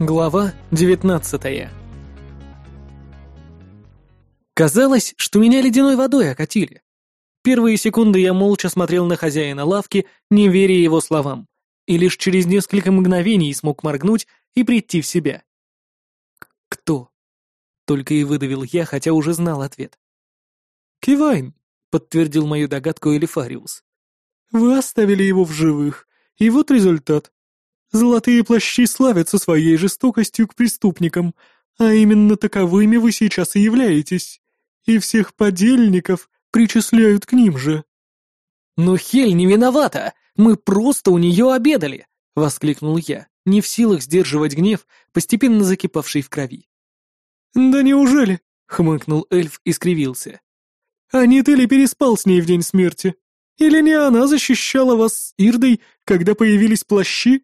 Глава 19 Казалось, что меня ледяной водой окатили. Первые секунды я молча смотрел на хозяина лавки, не веря его словам, и лишь через несколько мгновений смог моргнуть и прийти в себя. «Кто?» — только и выдавил я, хотя уже знал ответ. «Кивайн», — подтвердил мою догадку Элифариус. «Вы оставили его в живых, и вот результат. Золотые плащи славятся своей жестокостью к преступникам, а именно таковыми вы сейчас и являетесь. И всех подельников причисляют к ним же». «Но Хель не виновата! Мы просто у нее обедали!» — воскликнул я, не в силах сдерживать гнев, постепенно закипавший в крови. «Да неужели?» — хмыкнул эльф и скривился. «А не ты ли переспал с ней в день смерти? Или не она защищала вас с Ирдой, когда появились плащи?»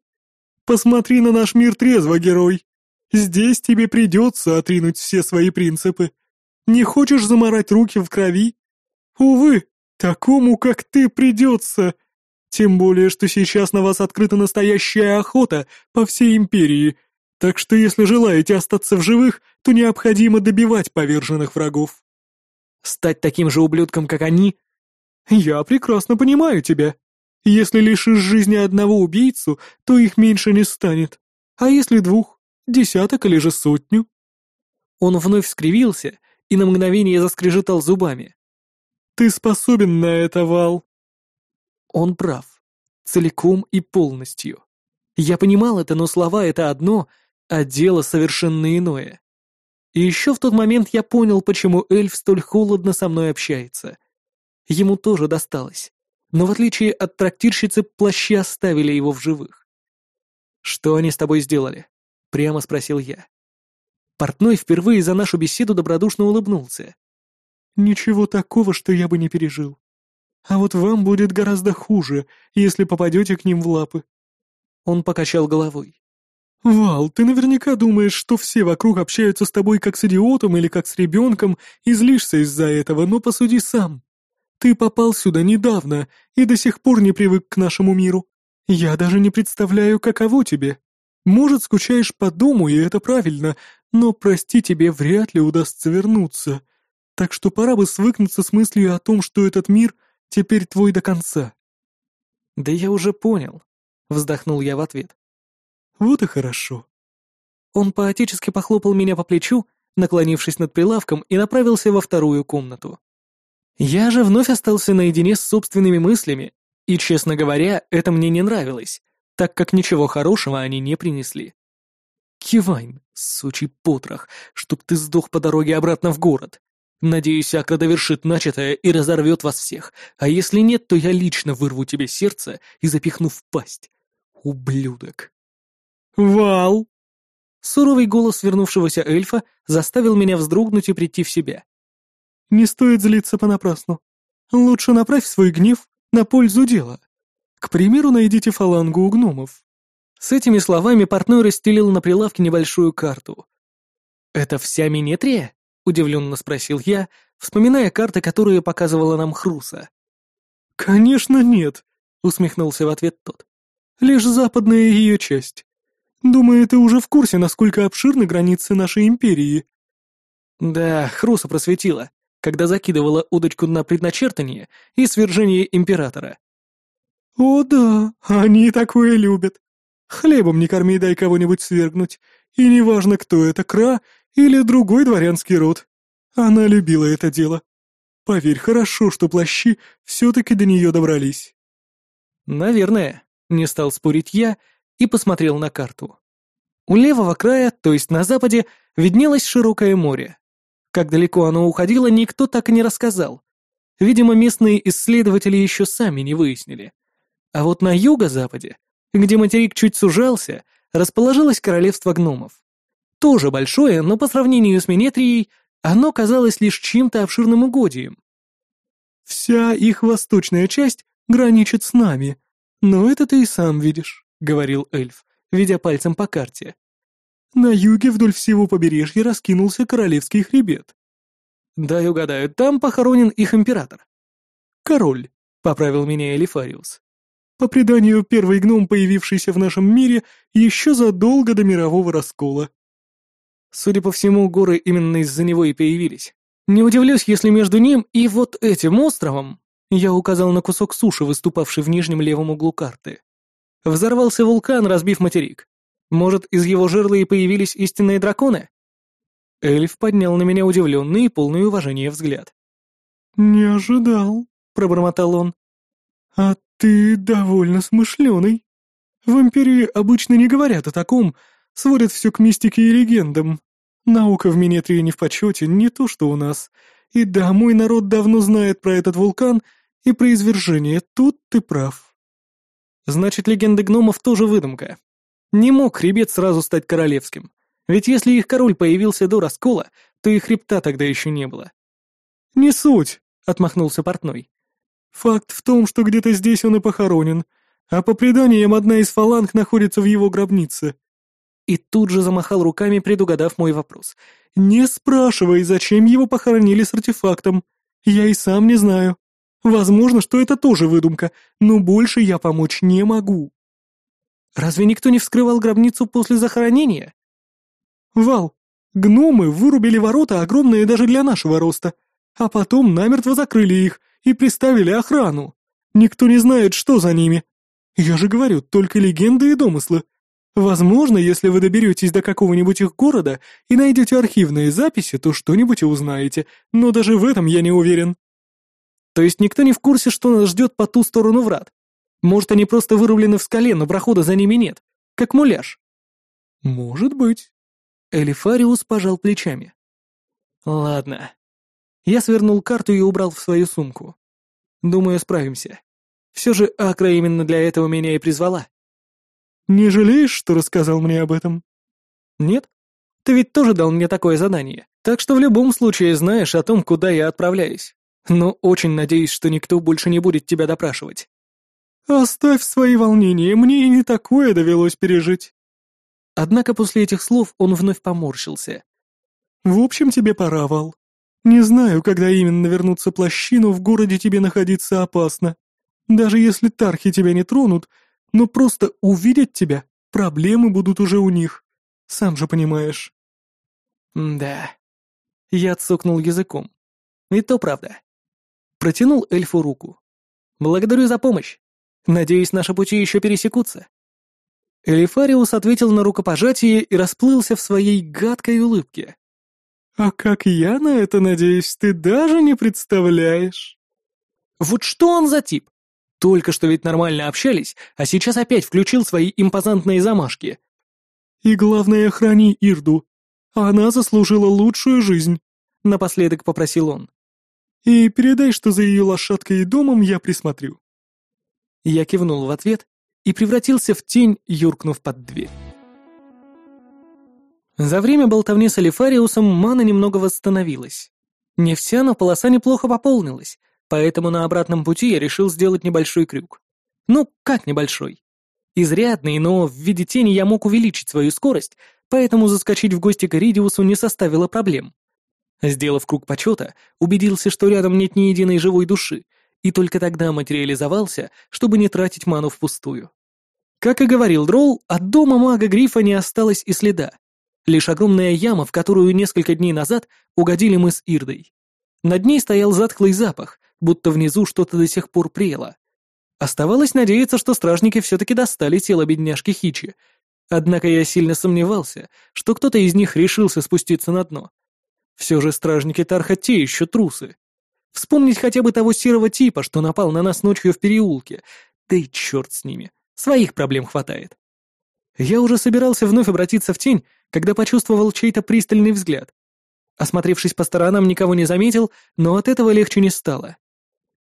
Посмотри на наш мир трезво, герой. Здесь тебе придется отринуть все свои принципы. Не хочешь заморать руки в крови? Увы, такому, как ты, придется. Тем более, что сейчас на вас открыта настоящая охота по всей империи. Так что если желаете остаться в живых, то необходимо добивать поверженных врагов. Стать таким же ублюдком, как они? Я прекрасно понимаю тебя. Если лишишь жизни одного убийцу, то их меньше не станет. А если двух? Десяток или же сотню?» Он вновь скривился и на мгновение заскрежетал зубами. «Ты способен на это, Вал!» Он прав. Целиком и полностью. Я понимал это, но слова — это одно, а дело совершенно иное. И еще в тот момент я понял, почему эльф столь холодно со мной общается. Ему тоже досталось но в отличие от трактирщицы, плащи оставили его в живых. «Что они с тобой сделали?» — прямо спросил я. Портной впервые за нашу беседу добродушно улыбнулся. «Ничего такого, что я бы не пережил. А вот вам будет гораздо хуже, если попадете к ним в лапы». Он покачал головой. «Вал, ты наверняка думаешь, что все вокруг общаются с тобой как с идиотом или как с ребенком, и злишься из-за этого, но посуди сам. Ты попал сюда недавно и до сих пор не привык к нашему миру. Я даже не представляю, каково тебе. Может, скучаешь по дому, и это правильно, но, прости, тебе вряд ли удастся вернуться. Так что пора бы свыкнуться с мыслью о том, что этот мир теперь твой до конца». «Да я уже понял», — вздохнул я в ответ. «Вот и хорошо». Он поотечески похлопал меня по плечу, наклонившись над прилавком, и направился во вторую комнату. Я же вновь остался наедине с собственными мыслями, и, честно говоря, это мне не нравилось, так как ничего хорошего они не принесли. Кивайн, сучий потрох, чтоб ты сдох по дороге обратно в город. Надеюсь, Акра довершит начатое и разорвет вас всех, а если нет, то я лично вырву тебе сердце и запихну в пасть. Ублюдок. «Вал!» Суровый голос вернувшегося эльфа заставил меня вздрогнуть и прийти в себя. Не стоит злиться понапрасну. Лучше направь свой гнев на пользу дела. К примеру, найдите фалангу у гномов». С этими словами портной расстелил на прилавке небольшую карту. «Это вся Минетрия?» — удивленно спросил я, вспоминая карты, которые показывала нам Хруса. «Конечно нет», — усмехнулся в ответ тот. «Лишь западная ее часть. Думаю, ты уже в курсе, насколько обширны границы нашей империи». «Да, Хруса просветила когда закидывала удочку на предначертание и свержение императора. «О да, они такое любят. Хлебом не корми, дай кого-нибудь свергнуть, и неважно, кто это, Кра или другой дворянский род. Она любила это дело. Поверь, хорошо, что плащи все-таки до нее добрались». «Наверное», — не стал спорить я и посмотрел на карту. У левого края, то есть на западе, виднелось широкое море. Как далеко оно уходило, никто так и не рассказал. Видимо, местные исследователи еще сами не выяснили. А вот на юго-западе, где материк чуть сужался, расположилось королевство гномов. Тоже большое, но по сравнению с Минетрией, оно казалось лишь чем-то обширным угодием. «Вся их восточная часть граничит с нами, но это ты и сам видишь», — говорил эльф, ведя пальцем по карте. На юге вдоль всего побережья раскинулся королевский хребет. Дай угадаю, там похоронен их император. Король, поправил меня Элифариус. По преданию, первый гном, появившийся в нашем мире еще задолго до мирового раскола. Судя по всему, горы именно из-за него и появились. Не удивлюсь, если между ним и вот этим островом, я указал на кусок суши, выступавший в нижнем левом углу карты, взорвался вулкан, разбив материк. Может, из его жерла и появились истинные драконы? Эльф поднял на меня удивленный и полный уважения взгляд. «Не ожидал», — пробормотал он. «А ты довольно смышленый. В Империи обычно не говорят о таком, сводят все к мистике и легендам. Наука в Минетрии не в почете, не то что у нас. И да, мой народ давно знает про этот вулкан и про извержение, тут ты прав». «Значит, легенды гномов тоже выдумка. Не мог хребет сразу стать королевским. Ведь если их король появился до раскола, то и хребта тогда еще не было». «Не суть», — отмахнулся портной. «Факт в том, что где-то здесь он и похоронен, а по преданиям одна из фаланг находится в его гробнице». И тут же замахал руками, предугадав мой вопрос. «Не спрашивай, зачем его похоронили с артефактом. Я и сам не знаю. Возможно, что это тоже выдумка, но больше я помочь не могу». «Разве никто не вскрывал гробницу после захоронения?» «Вал, гномы вырубили ворота, огромные даже для нашего роста, а потом намертво закрыли их и приставили охрану. Никто не знает, что за ними. Я же говорю, только легенды и домыслы. Возможно, если вы доберетесь до какого-нибудь их города и найдете архивные записи, то что-нибудь узнаете, но даже в этом я не уверен. То есть никто не в курсе, что нас ждет по ту сторону врат? Может, они просто вырублены в скале, но прохода за ними нет? Как муляж? Может быть. Элифариус пожал плечами. Ладно. Я свернул карту и убрал в свою сумку. Думаю, справимся. Все же Акра именно для этого меня и призвала. Не жалеешь, что рассказал мне об этом? Нет. Ты ведь тоже дал мне такое задание, так что в любом случае знаешь о том, куда я отправляюсь. Но очень надеюсь, что никто больше не будет тебя допрашивать. Оставь свои волнения, мне и не такое довелось пережить. Однако после этих слов он вновь поморщился. В общем, тебе пора, Вал. Не знаю, когда именно вернуться плащи, но в городе тебе находиться опасно. Даже если тархи тебя не тронут, но просто увидят тебя, проблемы будут уже у них. Сам же понимаешь. Да. Я цокнул языком. И то правда. Протянул эльфу руку. Благодарю за помощь. Надеюсь, наши пути еще пересекутся. Элифариус ответил на рукопожатие и расплылся в своей гадкой улыбке. «А как я на это надеюсь, ты даже не представляешь». Вот что он за тип? Только что ведь нормально общались, а сейчас опять включил свои импозантные замашки. «И главное, храни Ирду. Она заслужила лучшую жизнь», — напоследок попросил он. «И передай, что за ее лошадкой и домом я присмотрю». Я кивнул в ответ и превратился в тень, юркнув под дверь. За время болтовни с Алифариусом мана немного восстановилась. Не вся, но полоса неплохо пополнилась, поэтому на обратном пути я решил сделать небольшой крюк. Ну, как небольшой? Изрядный, но в виде тени я мог увеличить свою скорость, поэтому заскочить в гости к Иридиусу не составило проблем. Сделав круг почета, убедился, что рядом нет ни единой живой души, и только тогда материализовался, чтобы не тратить ману впустую. Как и говорил Дролл, от дома мага Грифа не осталось и следа. Лишь огромная яма, в которую несколько дней назад угодили мы с Ирдой. Над ней стоял затхлый запах, будто внизу что-то до сих пор прело. Оставалось надеяться, что стражники все-таки достали тело бедняжки Хичи. Однако я сильно сомневался, что кто-то из них решился спуститься на дно. Все же стражники Тарха те еще трусы. Вспомнить хотя бы того серого типа, что напал на нас ночью в переулке. Да и черт с ними. Своих проблем хватает. Я уже собирался вновь обратиться в тень, когда почувствовал чей-то пристальный взгляд. Осмотревшись по сторонам, никого не заметил, но от этого легче не стало.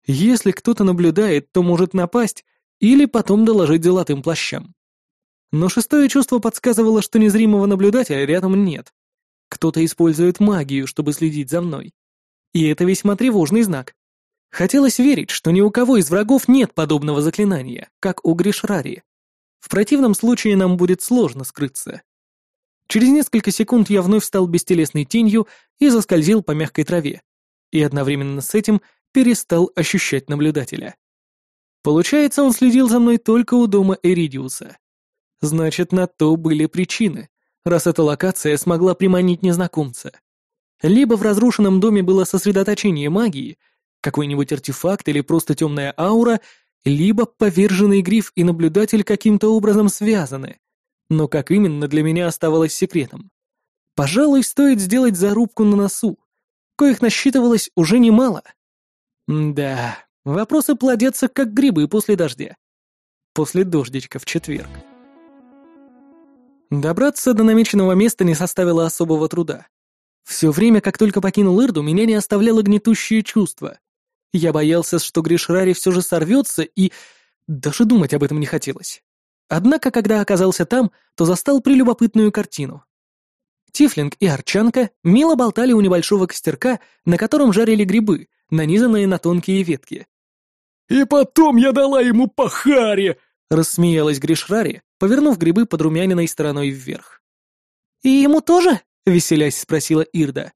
Если кто-то наблюдает, то может напасть или потом доложить золотым плащам. Но шестое чувство подсказывало, что незримого наблюдателя рядом нет. Кто-то использует магию, чтобы следить за мной. И это весьма тревожный знак. Хотелось верить, что ни у кого из врагов нет подобного заклинания, как у Гришрари. В противном случае нам будет сложно скрыться. Через несколько секунд я вновь стал бестелесной тенью и заскользил по мягкой траве. И одновременно с этим перестал ощущать наблюдателя. Получается, он следил за мной только у дома Эридиуса. Значит, на то были причины, раз эта локация смогла приманить незнакомца. Либо в разрушенном доме было сосредоточение магии, какой-нибудь артефакт или просто темная аура, либо поверженный гриф и наблюдатель каким-то образом связаны. Но как именно для меня оставалось секретом. Пожалуй, стоит сделать зарубку на носу. Коих насчитывалось уже немало. Да, вопросы плодятся как грибы после дождя. После дождичка в четверг. Добраться до намеченного места не составило особого труда. Все время, как только покинул Ирду, меня не оставляло гнетущее чувство. Я боялся, что Гришрари все же сорвется, и даже думать об этом не хотелось. Однако, когда оказался там, то застал прелюбопытную картину. Тифлинг и Арчанка мило болтали у небольшого костерка, на котором жарили грибы, нанизанные на тонкие ветки. «И потом я дала ему по харе!» — рассмеялась Гришрари, повернув грибы подрумяненной стороной вверх. «И ему тоже?» — веселясь спросила Ирда.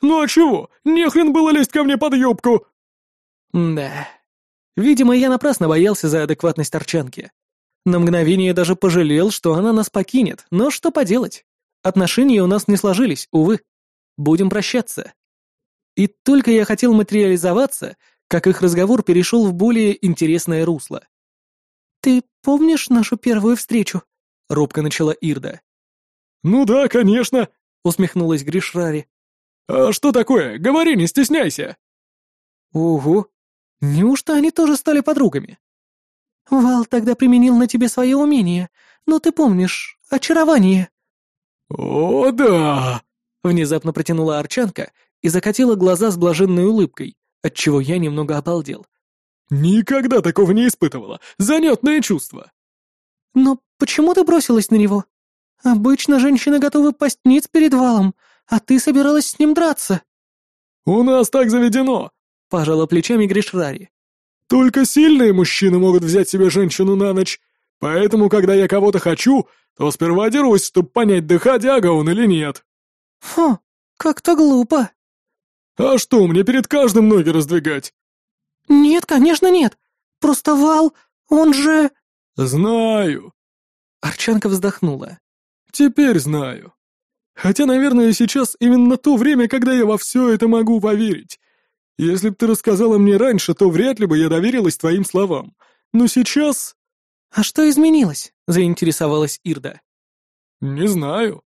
«Ну а чего? Нехрен было лезть ко мне под юбку!» Да. Видимо, я напрасно боялся за адекватность Арчанки. На мгновение даже пожалел, что она нас покинет, но что поделать? Отношения у нас не сложились, увы. Будем прощаться. И только я хотел материализоваться, как их разговор перешел в более интересное русло. «Ты помнишь нашу первую встречу?» — робко начала Ирда. «Ну да, конечно», — усмехнулась Гришрари. «А что такое? Говори, не стесняйся!» «Ого! Неужто они тоже стали подругами?» «Вал тогда применил на тебе свое умение, но ты помнишь, очарование». «О, да!» — внезапно протянула Арчанка и закатила глаза с блаженной улыбкой, отчего я немного обалдел. «Никогда такого не испытывала! Занятное чувство!» «Но почему ты бросилась на него? Обычно женщины готовы пасть ниц перед валом, а ты собиралась с ним драться». «У нас так заведено!» — пожала плечами Гришрари. «Только сильные мужчины могут взять себе женщину на ночь, поэтому, когда я кого-то хочу, то сперва дерусь, чтобы понять, доходяга он или нет». «Фу, как-то глупо». «А что, мне перед каждым ноги раздвигать?» «Нет, конечно, нет. Просто Вал, он же...» «Знаю». Арчанка вздохнула. «Теперь знаю. Хотя, наверное, сейчас именно то время, когда я во все это могу поверить. Если б ты рассказала мне раньше, то вряд ли бы я доверилась твоим словам. Но сейчас...» «А что изменилось?» — заинтересовалась Ирда. «Не знаю».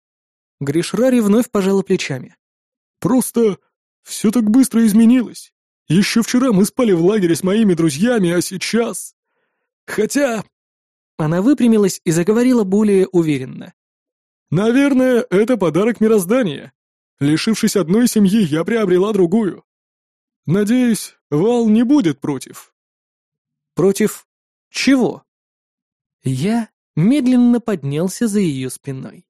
Гришрари вновь пожала плечами. «Просто все так быстро изменилось. Еще вчера мы спали в лагере с моими друзьями, а сейчас... Хотя...» Она выпрямилась и заговорила более уверенно. «Наверное, это подарок мироздания. Лишившись одной семьи, я приобрела другую. Надеюсь, Вал не будет против. Против чего? Я медленно поднялся за ее спиной.